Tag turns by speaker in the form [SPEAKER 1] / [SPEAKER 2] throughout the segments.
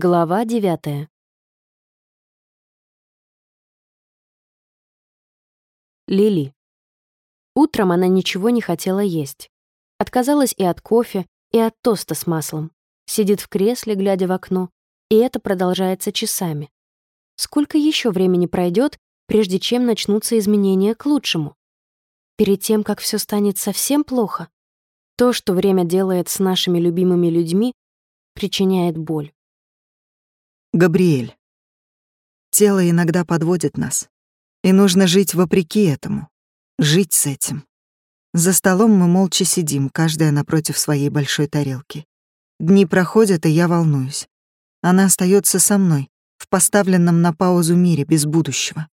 [SPEAKER 1] Глава девятая. Лили. Утром она ничего не хотела есть. Отказалась и от кофе, и от тоста с маслом. Сидит в кресле, глядя в окно, и это продолжается часами. Сколько еще времени пройдет, прежде чем начнутся изменения к лучшему? Перед тем, как все станет совсем плохо, то, что время делает с нашими любимыми людьми, причиняет боль.
[SPEAKER 2] Габриэль. Тело иногда подводит нас. И нужно жить вопреки этому. Жить с этим. За столом мы молча сидим, каждая напротив своей большой тарелки. Дни проходят, и я волнуюсь. Она остается со мной, в поставленном на паузу мире без будущего.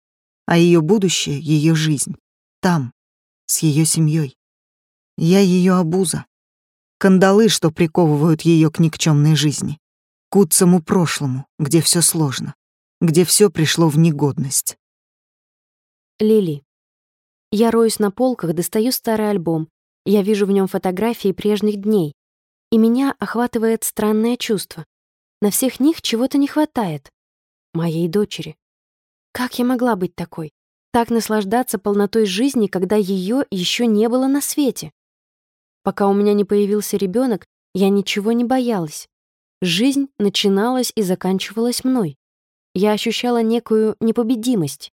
[SPEAKER 2] А ее будущее — ее жизнь. Там, с ее семьей. Я ее обуза. Кандалы, что приковывают ее к никчемной жизни к куцому прошлому, где все сложно, где все пришло в негодность.
[SPEAKER 1] Лили. Я роюсь на полках, достаю старый альбом. Я вижу в нем фотографии прежних дней. И меня охватывает странное чувство. На всех них чего-то не хватает. Моей дочери. Как я могла быть такой? Так наслаждаться полнотой жизни, когда ее еще не было на свете? Пока у меня не появился ребенок, я ничего не боялась. Жизнь начиналась и заканчивалась мной. Я ощущала некую непобедимость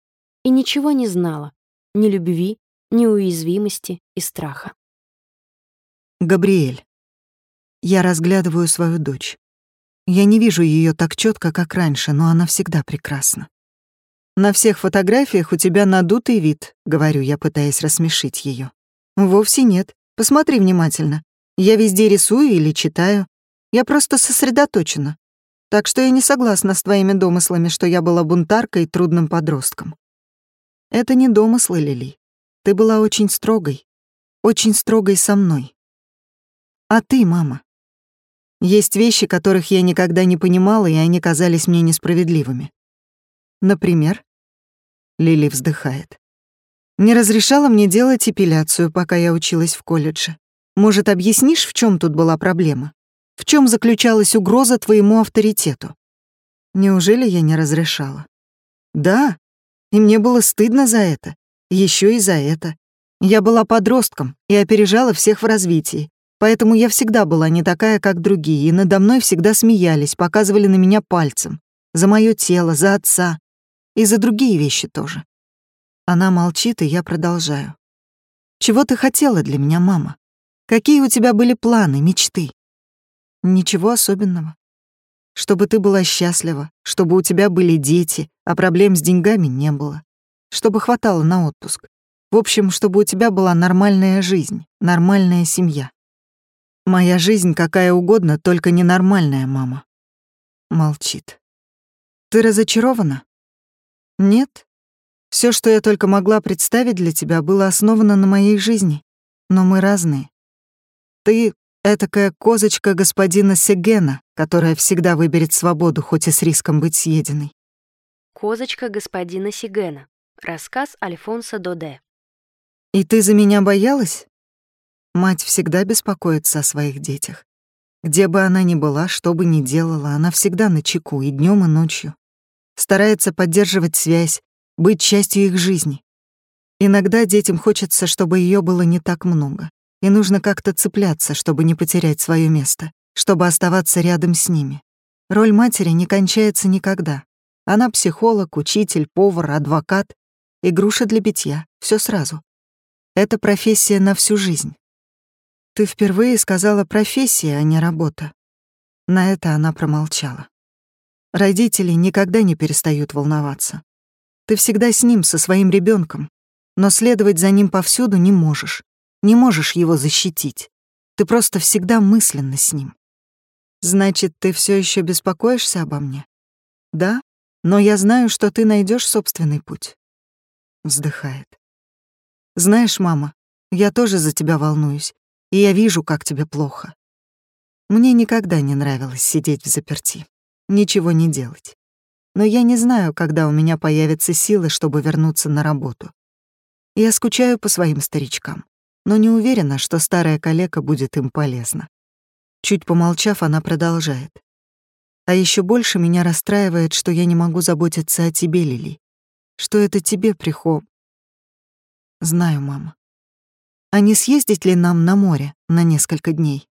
[SPEAKER 1] и ничего не знала, ни любви, ни уязвимости и страха.
[SPEAKER 2] Габриэль. Я разглядываю свою дочь. Я не вижу ее так четко, как раньше, но она всегда прекрасна. На всех фотографиях у тебя надутый вид, говорю я, пытаясь рассмешить ее. Вовсе нет. Посмотри внимательно. Я везде рисую или читаю. Я просто сосредоточена. Так что я не согласна с твоими домыслами, что я была бунтаркой и трудным подростком. Это не домыслы, Лили. Ты была очень строгой. Очень строгой со мной. А ты, мама? Есть вещи, которых я никогда не понимала, и они казались мне несправедливыми. Например? Лили вздыхает. Не разрешала мне делать эпиляцию, пока я училась в колледже. Может, объяснишь, в чем тут была проблема? В чем заключалась угроза твоему авторитету? Неужели я не разрешала? Да, и мне было стыдно за это. Еще и за это. Я была подростком и опережала всех в развитии. Поэтому я всегда была не такая, как другие, и надо мной всегда смеялись, показывали на меня пальцем. За мое тело, за отца. И за другие вещи тоже. Она молчит, и я продолжаю. «Чего ты хотела для меня, мама? Какие у тебя были планы, мечты?» Ничего особенного. Чтобы ты была счастлива, чтобы у тебя были дети, а проблем с деньгами не было. Чтобы хватало на отпуск. В общем, чтобы у тебя была нормальная жизнь, нормальная семья. Моя жизнь какая угодно, только ненормальная, мама. Молчит. Ты разочарована? Нет. Все, что я только могла представить для тебя, было основано на моей жизни. Но мы разные. Ты Этакая козочка господина Сегена, которая всегда выберет свободу, хоть и с риском быть съеденной.
[SPEAKER 1] Козочка господина Сигена. Рассказ Альфонса Доде.
[SPEAKER 2] «И ты за меня боялась?» Мать всегда беспокоится о своих детях. Где бы она ни была, что бы ни делала, она всегда на чеку и днем, и ночью. Старается поддерживать связь, быть частью их жизни. Иногда детям хочется, чтобы ее было не так много и нужно как-то цепляться, чтобы не потерять свое место, чтобы оставаться рядом с ними. Роль матери не кончается никогда. Она психолог, учитель, повар, адвокат, игруша для битья, все сразу. Это профессия на всю жизнь. Ты впервые сказала профессия, а не работа. На это она промолчала. Родители никогда не перестают волноваться. Ты всегда с ним, со своим ребенком, но следовать за ним повсюду не можешь не можешь его защитить. Ты просто всегда мысленно с ним. Значит, ты все еще беспокоишься обо мне? Да, но я знаю, что ты найдешь собственный путь. Вздыхает. Знаешь, мама, я тоже за тебя волнуюсь, и я вижу, как тебе плохо. Мне никогда не нравилось сидеть в заперти, ничего не делать. Но я не знаю, когда у меня появятся силы, чтобы вернуться на работу. Я скучаю по своим старичкам но не уверена, что старая калека будет им полезна. Чуть помолчав, она продолжает. А еще больше меня расстраивает, что я не могу заботиться о тебе, Лили. Что это тебе прихом. Знаю, мама. А не съездить ли нам на море на несколько дней?